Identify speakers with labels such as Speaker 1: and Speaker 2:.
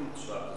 Speaker 1: Utsa